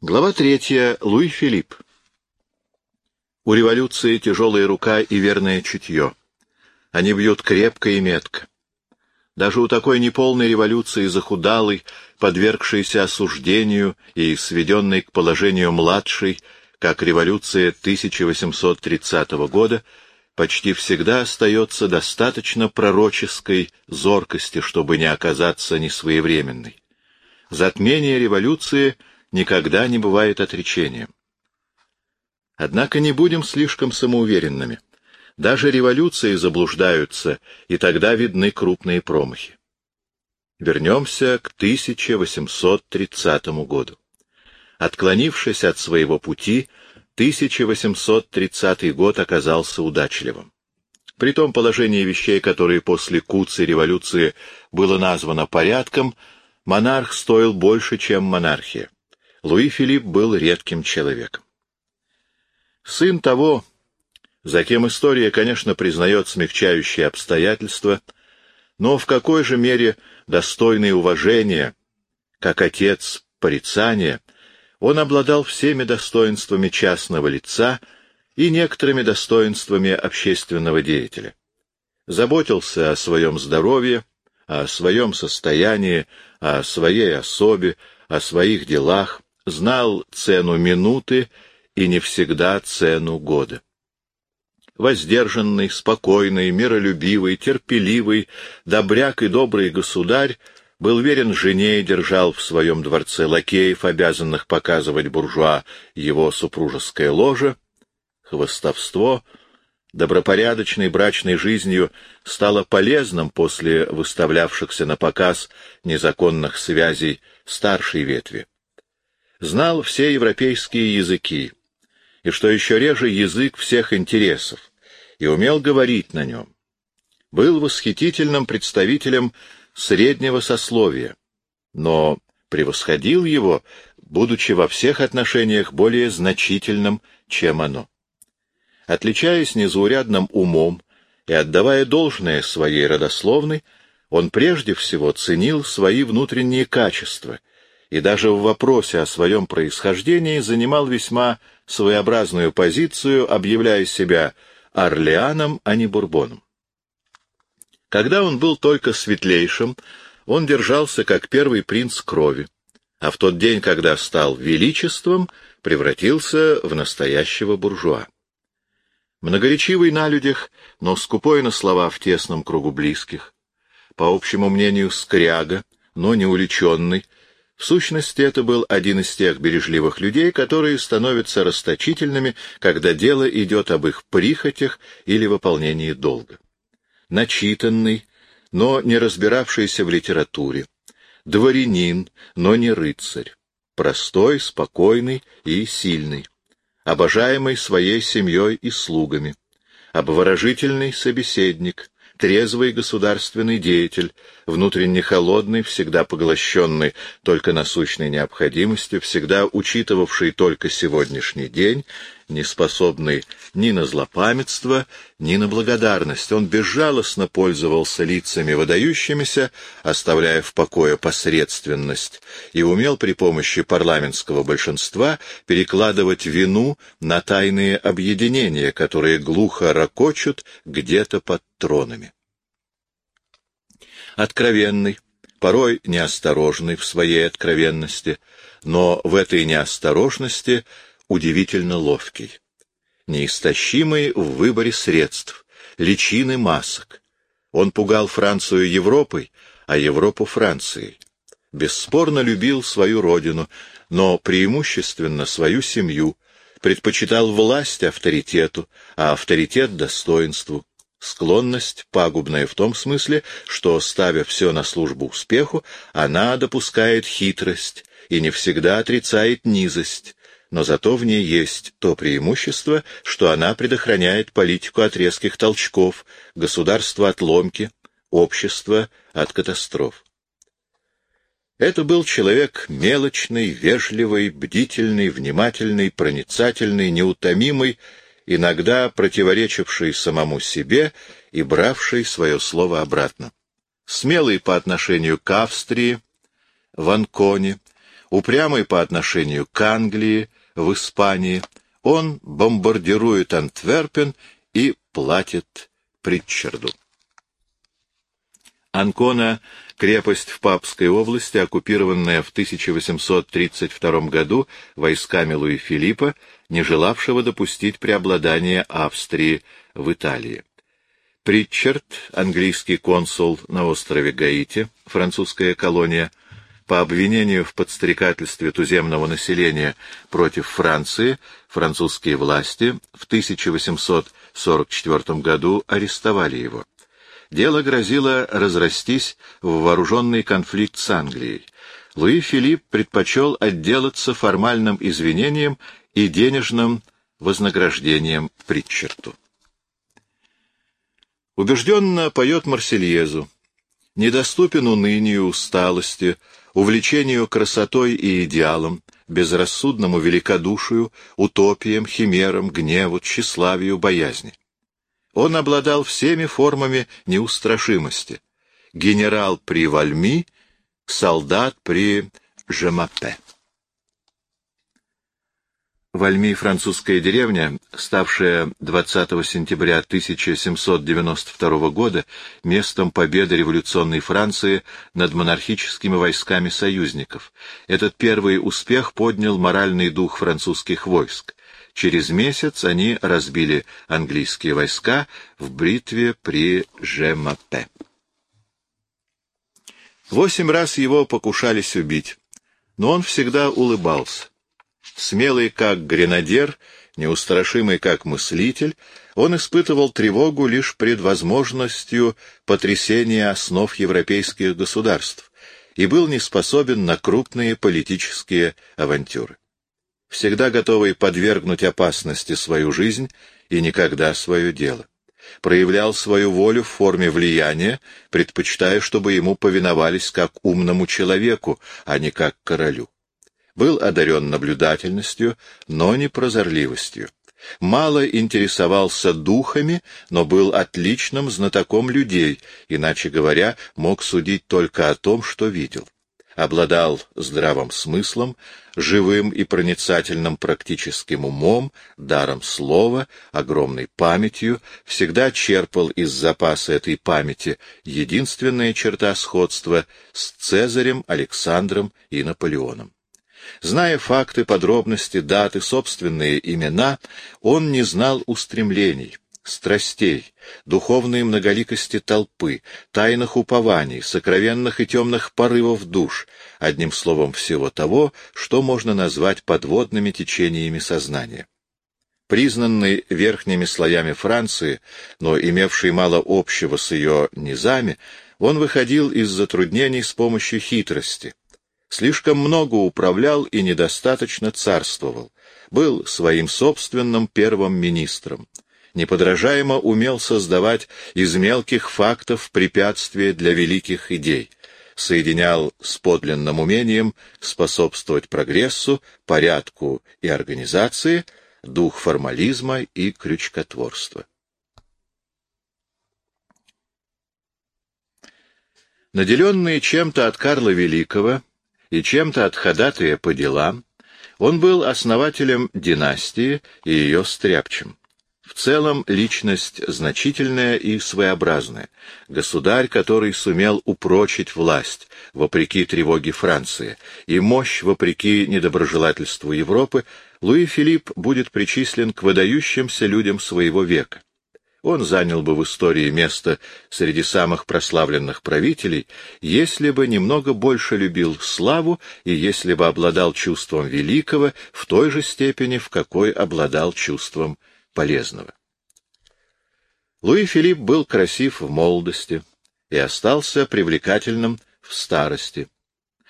Глава третья. Луи Филипп. У революции тяжелая рука и верное чутье. Они бьют крепко и метко. Даже у такой неполной революции захудалой, подвергшейся осуждению и сведенной к положению младшей, как революция 1830 года, почти всегда остается достаточно пророческой зоркости, чтобы не оказаться несвоевременной. Затмение революции никогда не бывает отречением. Однако не будем слишком самоуверенными. Даже революции заблуждаются, и тогда видны крупные промахи. Вернемся к 1830 году. Отклонившись от своего пути, 1830 год оказался удачливым. При том положении вещей, которое после Куцы революции было названо порядком, монарх стоил больше, чем монархия. Луи Филипп был редким человеком. Сын того, за кем история, конечно, признает смягчающие обстоятельства, но в какой же мере достойный уважения, как отец порицания, он обладал всеми достоинствами частного лица и некоторыми достоинствами общественного деятеля. Заботился о своем здоровье, о своем состоянии, о своей особе, о своих делах, знал цену минуты и не всегда цену года. Воздержанный, спокойный, миролюбивый, терпеливый, добряк и добрый государь был верен жене и держал в своем дворце лакеев, обязанных показывать буржуа его супружеское ложе. Хвостовство, добропорядочной брачной жизнью, стало полезным после выставлявшихся на показ незаконных связей старшей ветви. Знал все европейские языки, и, что еще реже, язык всех интересов, и умел говорить на нем. Был восхитительным представителем среднего сословия, но превосходил его, будучи во всех отношениях более значительным, чем оно. Отличаясь незаурядным умом и отдавая должное своей родословной, он прежде всего ценил свои внутренние качества и даже в вопросе о своем происхождении занимал весьма своеобразную позицию, объявляя себя Орлеаном, а не Бурбоном. Когда он был только светлейшим, он держался как первый принц крови, а в тот день, когда стал величеством, превратился в настоящего буржуа. Многоречивый на людях, но скупой на слова в тесном кругу близких, по общему мнению, скряга, но не уличенный, в сущности, это был один из тех бережливых людей, которые становятся расточительными, когда дело идет об их прихотях или выполнении долга. Начитанный, но не разбиравшийся в литературе, дворянин, но не рыцарь, простой, спокойный и сильный, обожаемый своей семьей и слугами, обворожительный собеседник, трезвый государственный деятель, внутренне холодный, всегда поглощенный только насущной необходимостью, всегда учитывавший только сегодняшний день, не способный ни на злопамятство, ни на благодарность. Он безжалостно пользовался лицами выдающимися, оставляя в покое посредственность, и умел при помощи парламентского большинства перекладывать вину на тайные объединения, которые глухо ракочут где-то под тронами. Откровенный, порой неосторожный в своей откровенности, но в этой неосторожности удивительно ловкий, неистощимый в выборе средств, личины масок. Он пугал Францию Европой, а Европу Францией. Бесспорно любил свою родину, но преимущественно свою семью, предпочитал власть авторитету, а авторитет — достоинству. Склонность пагубная в том смысле, что, ставя все на службу успеху, она допускает хитрость и не всегда отрицает низость, но зато в ней есть то преимущество, что она предохраняет политику от резких толчков, государство от ломки, общество от катастроф. Это был человек мелочный, вежливый, бдительный, внимательный, проницательный, неутомимый, иногда противоречивший самому себе и бравший свое слово обратно. Смелый по отношению к Австрии, в Анконе, упрямый по отношению к Англии, в Испании, он бомбардирует Антверпен и платит Притчарду. Анкона — крепость в Папской области, оккупированная в 1832 году войсками Луи Филиппа, не желавшего допустить преобладание Австрии в Италии. Притчард, английский консул на острове Гаити, французская колония, по обвинению в подстрекательстве туземного населения против Франции, французские власти в 1844 году арестовали его. Дело грозило разрастись в вооруженный конфликт с Англией. Луи Филипп предпочел отделаться формальным извинением и денежным вознаграждением Притчерту. Убежденно поет Марсельезу. Недоступен унынию, усталости, увлечению красотой и идеалом, безрассудному великодушию, утопиям, химерам, гневу, тщеславию, боязни. Он обладал всеми формами неустрашимости. Генерал при Вальми, солдат при Жемапе. Вальми — французская деревня, ставшая 20 сентября 1792 года местом победы революционной Франции над монархическими войсками союзников. Этот первый успех поднял моральный дух французских войск. Через месяц они разбили английские войска в бритве при Жемапе. Восемь раз его покушались убить, но он всегда улыбался. Смелый как гренадер, неустрашимый как мыслитель, он испытывал тревогу лишь пред возможностью потрясения основ европейских государств и был не способен на крупные политические авантюры. Всегда готовый подвергнуть опасности свою жизнь и никогда свое дело. Проявлял свою волю в форме влияния, предпочитая, чтобы ему повиновались как умному человеку, а не как королю был одарен наблюдательностью, но не прозорливостью. Мало интересовался духами, но был отличным знатоком людей, иначе говоря, мог судить только о том, что видел. Обладал здравым смыслом, живым и проницательным практическим умом, даром слова, огромной памятью, всегда черпал из запаса этой памяти единственная черта сходства с Цезарем, Александром и Наполеоном. Зная факты, подробности, даты, собственные имена, он не знал устремлений, страстей, духовной многоликости толпы, тайных упований, сокровенных и темных порывов душ, одним словом всего того, что можно назвать подводными течениями сознания. Признанный верхними слоями Франции, но имевший мало общего с ее низами, он выходил из затруднений с помощью хитрости, слишком много управлял и недостаточно царствовал, был своим собственным первым министром, неподражаемо умел создавать из мелких фактов препятствия для великих идей, соединял с подлинным умением способствовать прогрессу, порядку и организации, дух формализма и крючкотворства. Наделенные чем-то от Карла Великого, и чем-то от ходатая по делам, он был основателем династии и ее стряпчем. В целом личность значительная и своеобразная, государь, который сумел упрочить власть, вопреки тревоге Франции, и мощь, вопреки недоброжелательству Европы, Луи Филипп будет причислен к выдающимся людям своего века он занял бы в истории место среди самых прославленных правителей, если бы немного больше любил славу и если бы обладал чувством великого в той же степени, в какой обладал чувством полезного. Луи Филипп был красив в молодости и остался привлекательным в старости.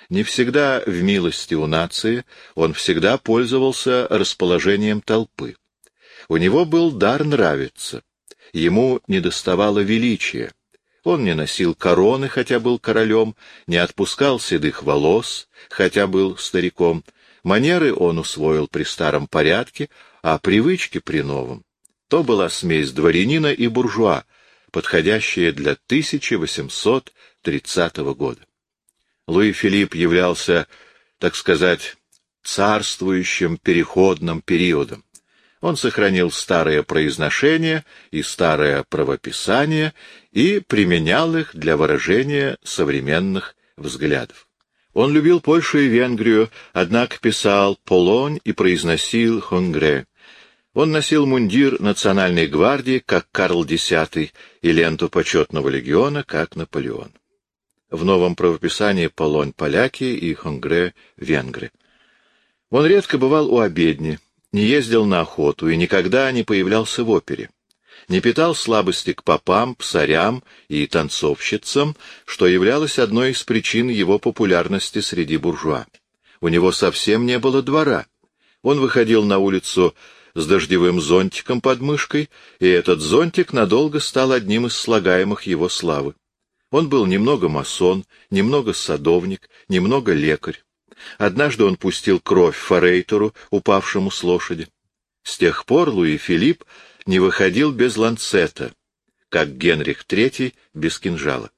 Не всегда в милости у нации, он всегда пользовался расположением толпы. У него был дар нравиться. Ему недоставало величия. Он не носил короны, хотя был королем, не отпускал седых волос, хотя был стариком. Манеры он усвоил при старом порядке, а привычки при новом. То была смесь дворянина и буржуа, подходящая для 1830 года. Луи Филипп являлся так сказать, царствующим переходным периодом. Он сохранил старое произношение и старое правописание и применял их для выражения современных взглядов. Он любил Польшу и Венгрию, однако писал «Полонь» и произносил «Хонгре». Он носил мундир национальной гвардии, как Карл X, и ленту почетного легиона, как Наполеон. В новом правописании «Полонь» — поляки и «Хонгре» — венгры. Он редко бывал у обедни, не ездил на охоту и никогда не появлялся в опере. Не питал слабости к попам, псарям и танцовщицам, что являлось одной из причин его популярности среди буржуа. У него совсем не было двора. Он выходил на улицу с дождевым зонтиком под мышкой, и этот зонтик надолго стал одним из слагаемых его славы. Он был немного масон, немного садовник, немного лекарь. Однажды он пустил кровь форейтеру, упавшему с лошади. С тех пор Луи Филипп не выходил без ланцета, как Генрих III без кинжала.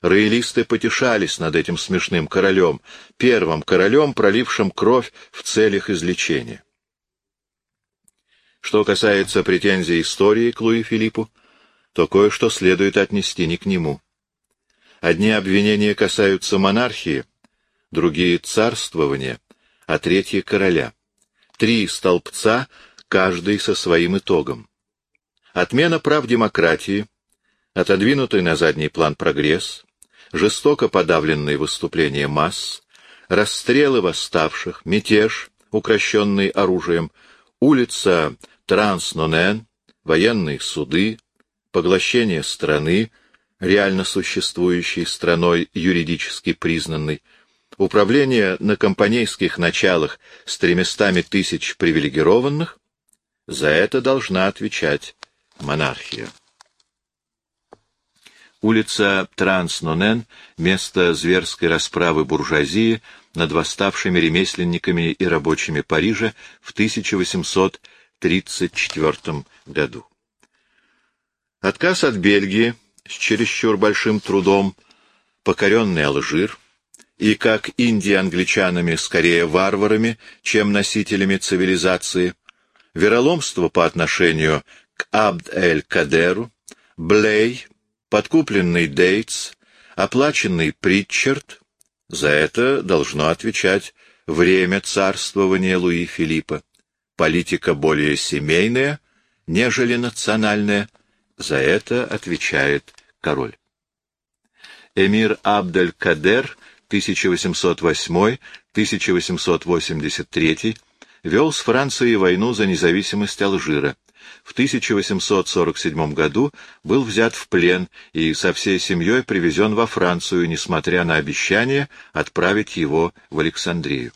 Роялисты потешались над этим смешным королем, первым королем, пролившим кровь в целях излечения. Что касается претензий истории к Луи Филиппу, то кое-что следует отнести не к нему. Одни обвинения касаются монархии, другие — царствования, а третьи — короля. Три столбца, каждый со своим итогом. Отмена прав демократии, отодвинутый на задний план прогресс, жестоко подавленные выступления масс, расстрелы восставших, мятеж, укращенный оружием, улица Транснонен, военные суды, поглощение страны, реально существующей страной юридически признанной, управление на компанейских началах с тремястами тысяч привилегированных, за это должна отвечать монархия. Улица Транснонен — место зверской расправы буржуазии над восставшими ремесленниками и рабочими Парижа в 1834 году. Отказ от Бельгии с чересчур большим трудом, покоренный Алжир — и как Индия англичанами скорее варварами, чем носителями цивилизации, вероломство по отношению к Абд-эль-Кадеру, Блей, подкупленный Дейтс, оплаченный Притчард, за это должно отвечать время царствования Луи Филиппа, политика более семейная, нежели национальная, за это отвечает король. Эмир Абдель-Кадер 1808-1883 вел с Францией войну за независимость Алжира. В 1847 году был взят в плен и со всей семьей привезен во Францию, несмотря на обещание отправить его в Александрию.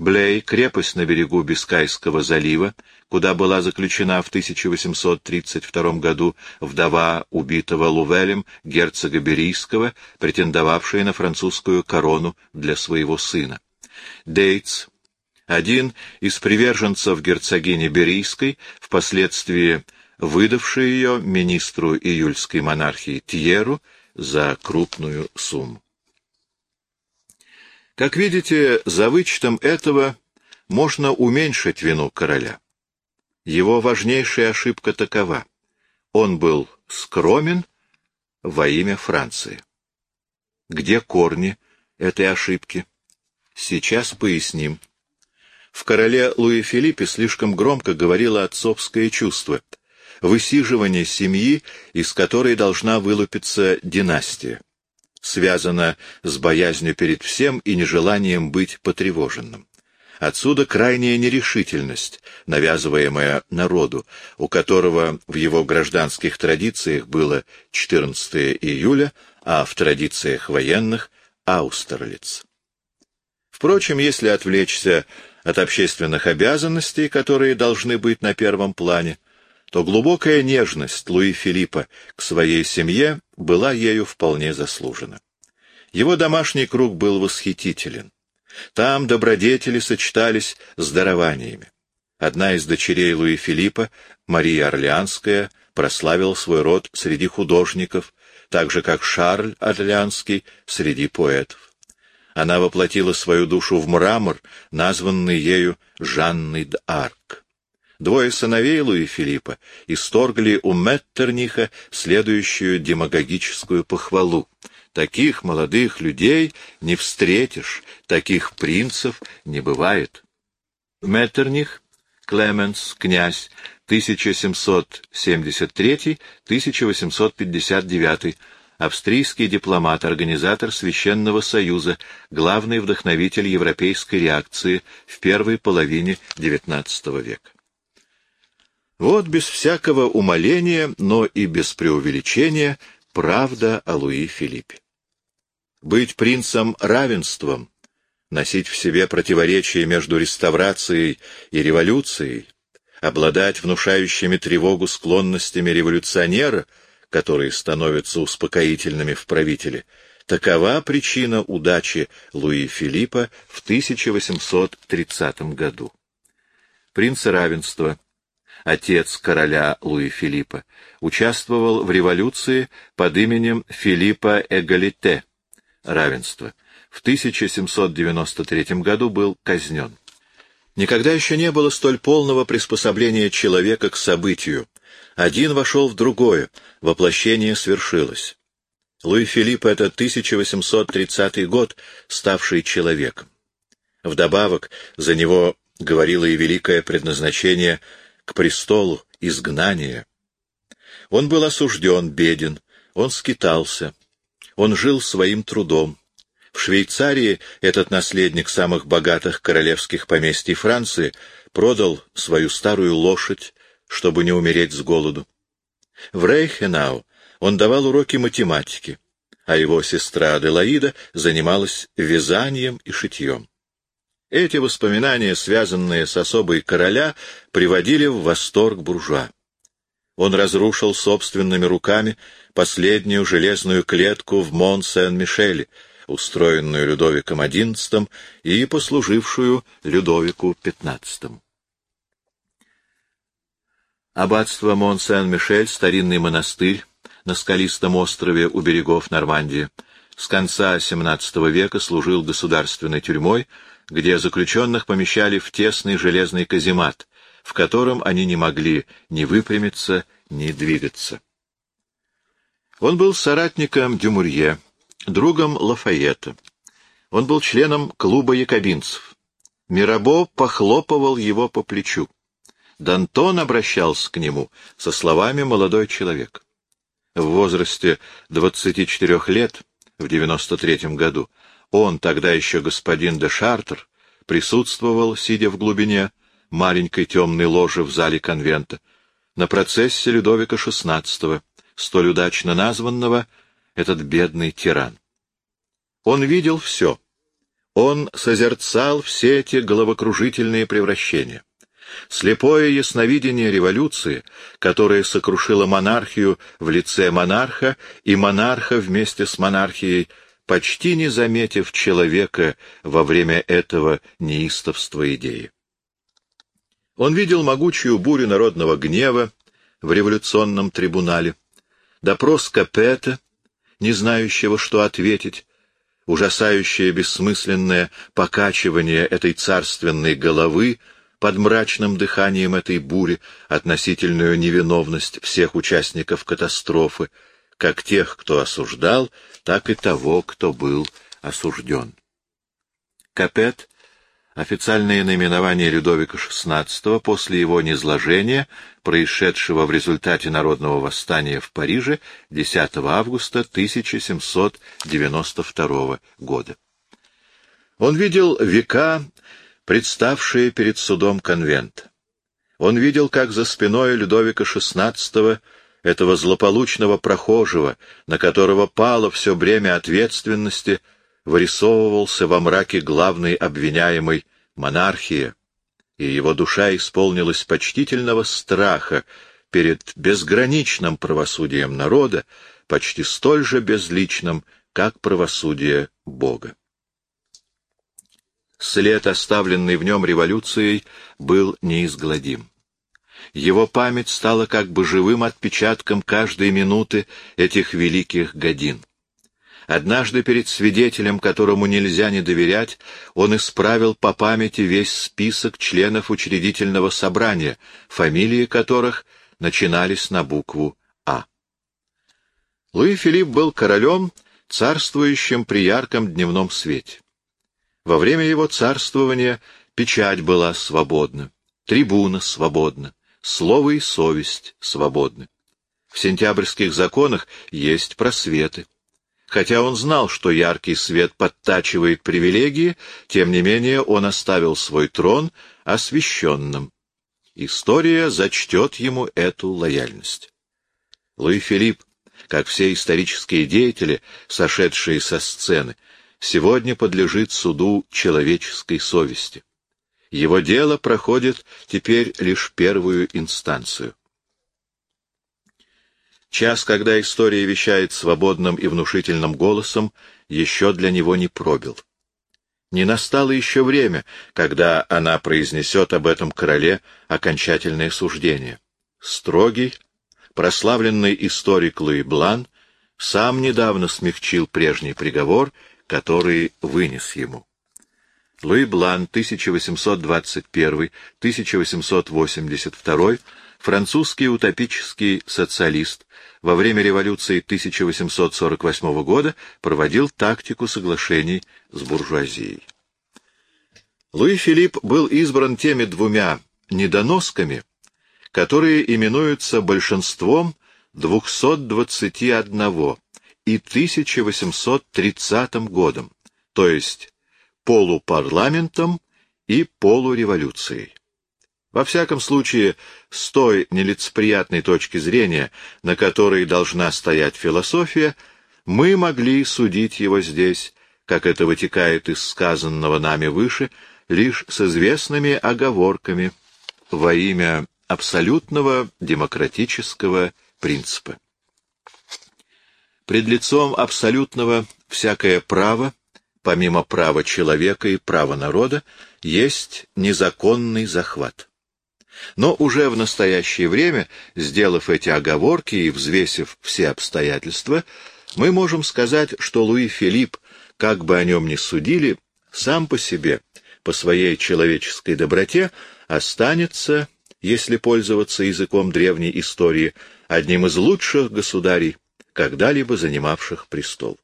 Блей, крепость на берегу Бискайского залива, куда была заключена в 1832 году вдова убитого Лувелем герцога Берийского, претендовавшая на французскую корону для своего сына. Дейтс, один из приверженцев герцогини Берийской, впоследствии выдавший ее министру июльской монархии Тьеру за крупную сумму. Как видите, за вычетом этого можно уменьшить вину короля. Его важнейшая ошибка такова. Он был скромен во имя Франции. Где корни этой ошибки? Сейчас поясним. В короле Луи Филиппе слишком громко говорило отцовское чувство, высиживание семьи, из которой должна вылупиться династия связано с боязнью перед всем и нежеланием быть потревоженным. Отсюда крайняя нерешительность, навязываемая народу, у которого в его гражданских традициях было 14 июля, а в традициях военных — Аустерлиц. Впрочем, если отвлечься от общественных обязанностей, которые должны быть на первом плане, то глубокая нежность Луи Филиппа к своей семье была ею вполне заслужена. Его домашний круг был восхитителен. Там добродетели сочетались с дарованиями. Одна из дочерей Луи Филиппа, Мария Орлеанская, прославила свой род среди художников, так же как Шарль Орлеанский среди поэтов. Она воплотила свою душу в мрамор, названный ею Жанной д'Арк. Двое сыновей Луи Филиппа исторгли у Меттерниха следующую демагогическую похвалу. Таких молодых людей не встретишь, таких принцев не бывает. Меттерних, Клеменс, князь, 1773-1859, австрийский дипломат, организатор Священного Союза, главный вдохновитель европейской реакции в первой половине XIX века. Вот без всякого умоления, но и без преувеличения, правда о Луи Филиппе. Быть принцем равенством, носить в себе противоречие между реставрацией и революцией, обладать внушающими тревогу склонностями революционера, которые становятся успокоительными в правителе, такова причина удачи Луи Филиппа в 1830 году. Принц равенства, отец короля Луи Филиппа, участвовал в революции под именем Филиппа Эгалите, равенство. В 1793 году был казнен. Никогда еще не было столь полного приспособления человека к событию. Один вошел в другое, воплощение свершилось. Луи Филипп — это 1830 год, ставший человеком. Вдобавок, за него говорило и великое предназначение к престолу, изгнание. Он был осужден, беден, он скитался, он жил своим трудом. В Швейцарии этот наследник самых богатых королевских поместий Франции продал свою старую лошадь, чтобы не умереть с голоду. В Рейхенау он давал уроки математики, а его сестра Аделаида занималась вязанием и шитьем. Эти воспоминания, связанные с особой короля, приводили в восторг буржуа. Он разрушил собственными руками последнюю железную клетку в Мон-Сен-Мишеле, устроенную Людовиком XI и послужившую Людовику XV. Аббатство Мон-Сен-Мишель, старинный монастырь на скалистом острове у берегов Нормандии, с конца XVII века служил государственной тюрьмой, где заключенных помещали в тесный железный каземат, в котором они не могли ни выпрямиться, ни двигаться. Он был соратником Дюмурье, другом Лафайета. Он был членом клуба якобинцев. Мирабо похлопывал его по плечу. Дантон обращался к нему со словами «молодой человек». В возрасте 24 лет, в 93 году, он, тогда еще господин де Шартер, присутствовал, сидя в глубине маленькой темной ложи в зале конвента, на процессе Людовика XVI, столь удачно названного этот бедный тиран. Он видел все. Он созерцал все эти головокружительные превращения. Слепое ясновидение революции, которая сокрушила монархию в лице монарха и монарха вместе с монархией, почти не заметив человека во время этого неистовства идеи. Он видел могучую бурю народного гнева в революционном трибунале, допрос Капета, не знающего, что ответить, ужасающее бессмысленное покачивание этой царственной головы под мрачным дыханием этой бури, относительную невиновность всех участников катастрофы, как тех, кто осуждал, так и того, кто был осужден. Капет Официальное наименование Людовика XVI после его низложения, происшедшего в результате народного восстания в Париже 10 августа 1792 года. Он видел века, представшие перед судом конвента. Он видел, как за спиной Людовика XVI, этого злополучного прохожего, на которого пало все бремя ответственности, вырисовывался во мраке главный обвиняемый монархия, и его душа исполнилась почтительного страха перед безграничным правосудием народа, почти столь же безличным, как правосудие Бога. След, оставленный в нем революцией, был неизгладим. Его память стала как бы живым отпечатком каждой минуты этих великих годин. Однажды перед свидетелем, которому нельзя не доверять, он исправил по памяти весь список членов учредительного собрания, фамилии которых начинались на букву «А». Луи Филипп был королем, царствующим при ярком дневном свете. Во время его царствования печать была свободна, трибуна свободна, слово и совесть свободны. В сентябрьских законах есть просветы. Хотя он знал, что яркий свет подтачивает привилегии, тем не менее он оставил свой трон освященным. История зачтет ему эту лояльность. Луи Филипп, как все исторические деятели, сошедшие со сцены, сегодня подлежит суду человеческой совести. Его дело проходит теперь лишь первую инстанцию. Час, когда история вещает свободным и внушительным голосом, еще для него не пробил. Не настало еще время, когда она произнесет об этом короле окончательное суждение. Строгий, прославленный историк Луи Блан сам недавно смягчил прежний приговор, который вынес ему. Луи Блан, 1821-1882, французский утопический социалист, во время революции 1848 года проводил тактику соглашений с буржуазией. Луи Филипп был избран теми двумя недоносками, которые именуются большинством 221 и 1830 годом, то есть полупарламентом и полуреволюцией. Во всяком случае, с той нелицеприятной точки зрения, на которой должна стоять философия, мы могли судить его здесь, как это вытекает из сказанного нами выше, лишь с известными оговорками во имя абсолютного демократического принципа. Пред лицом абсолютного всякое право, помимо права человека и права народа, есть незаконный захват. Но уже в настоящее время, сделав эти оговорки и взвесив все обстоятельства, мы можем сказать, что Луи Филипп, как бы о нем ни судили, сам по себе, по своей человеческой доброте, останется, если пользоваться языком древней истории, одним из лучших государей, когда-либо занимавших престол.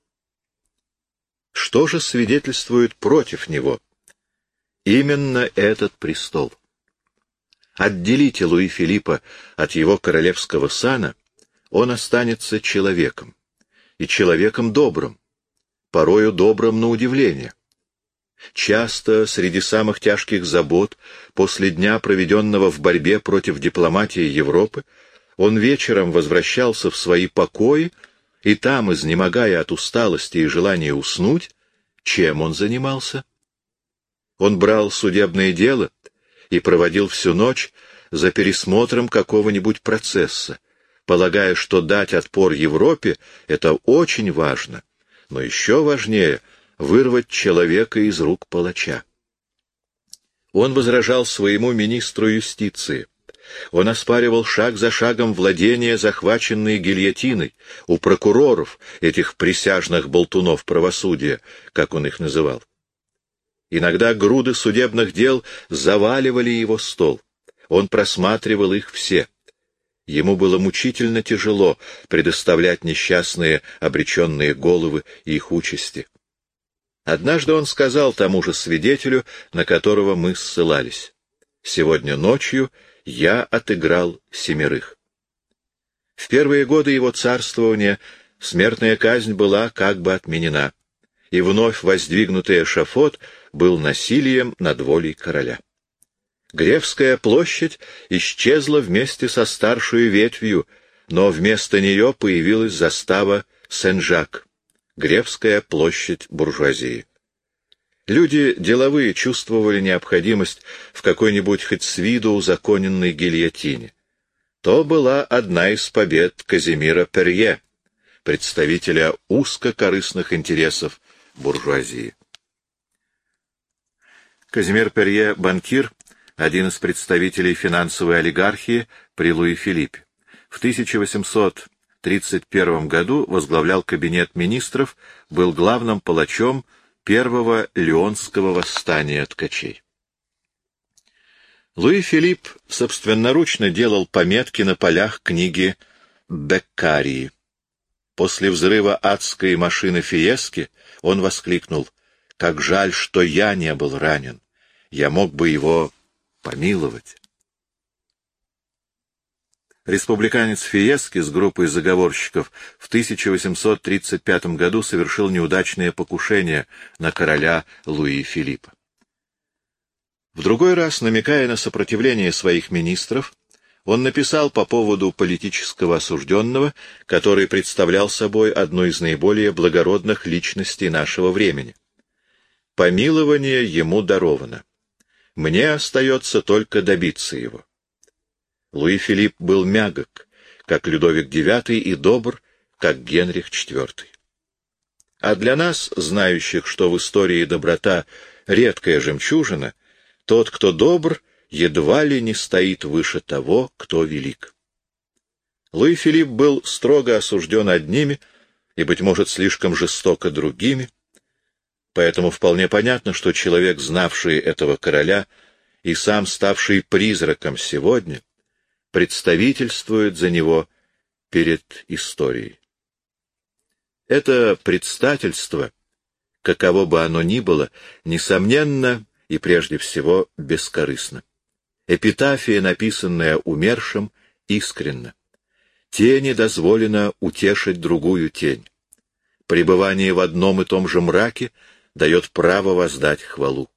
Что же свидетельствует против него? Именно этот престол. Отделите Луи Филиппа от его королевского сана, он останется человеком, и человеком добрым, порою добрым на удивление. Часто среди самых тяжких забот, после дня, проведенного в борьбе против дипломатии Европы, он вечером возвращался в свои покои, и там, изнемогая от усталости и желания уснуть, чем он занимался? Он брал судебное дело и проводил всю ночь за пересмотром какого-нибудь процесса, полагая, что дать отпор Европе — это очень важно, но еще важнее — вырвать человека из рук палача. Он возражал своему министру юстиции. Он оспаривал шаг за шагом владения, захваченные гильотиной, у прокуроров, этих присяжных болтунов правосудия, как он их называл. Иногда груды судебных дел заваливали его стол. Он просматривал их все. Ему было мучительно тяжело предоставлять несчастные обреченные головы и их участи. Однажды он сказал тому же свидетелю, на которого мы ссылались. «Сегодня ночью я отыграл семерых». В первые годы его царствования смертная казнь была как бы отменена, и вновь воздвигнутый эшафот был насилием над волей короля. Гревская площадь исчезла вместе со старшей ветвью, но вместо нее появилась застава Сен-Жак, Гревская площадь буржуазии. Люди деловые чувствовали необходимость в какой-нибудь хоть с виду узаконенной гильотине. То была одна из побед Казимира Перье, представителя узкокорыстных интересов буржуазии. Казимир Перье — банкир, один из представителей финансовой олигархии при Луи Филиппе. В 1830 1731 году возглавлял кабинет министров, был главным палачом первого Леонского восстания ткачей. Луи Филипп собственноручно делал пометки на полях книги Беккарии. После взрыва адской машины Фиески он воскликнул «Как жаль, что я не был ранен! Я мог бы его помиловать!» Республиканец Фиески с группой заговорщиков в 1835 году совершил неудачное покушение на короля Луи Филиппа. В другой раз, намекая на сопротивление своих министров, он написал по поводу политического осужденного, который представлял собой одну из наиболее благородных личностей нашего времени. Помилование ему даровано. Мне остается только добиться его. Луи Филипп был мягок, как Людовик IX, и добр, как Генрих IV. А для нас, знающих, что в истории доброта — редкая жемчужина, тот, кто добр, едва ли не стоит выше того, кто велик. Луи Филипп был строго осужден одними и, быть может, слишком жестоко другими, поэтому вполне понятно, что человек, знавший этого короля и сам ставший призраком сегодня, представительствует за него перед историей. Это предстательство, каково бы оно ни было, несомненно и прежде всего бескорыстно. Эпитафия, написанная умершим, искренна. Тени дозволено утешить другую тень. Пребывание в одном и том же мраке дает право воздать хвалу.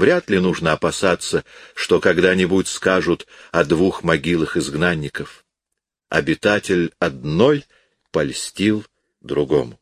Вряд ли нужно опасаться, что когда-нибудь скажут о двух могилах изгнанников. Обитатель одной польстил другому.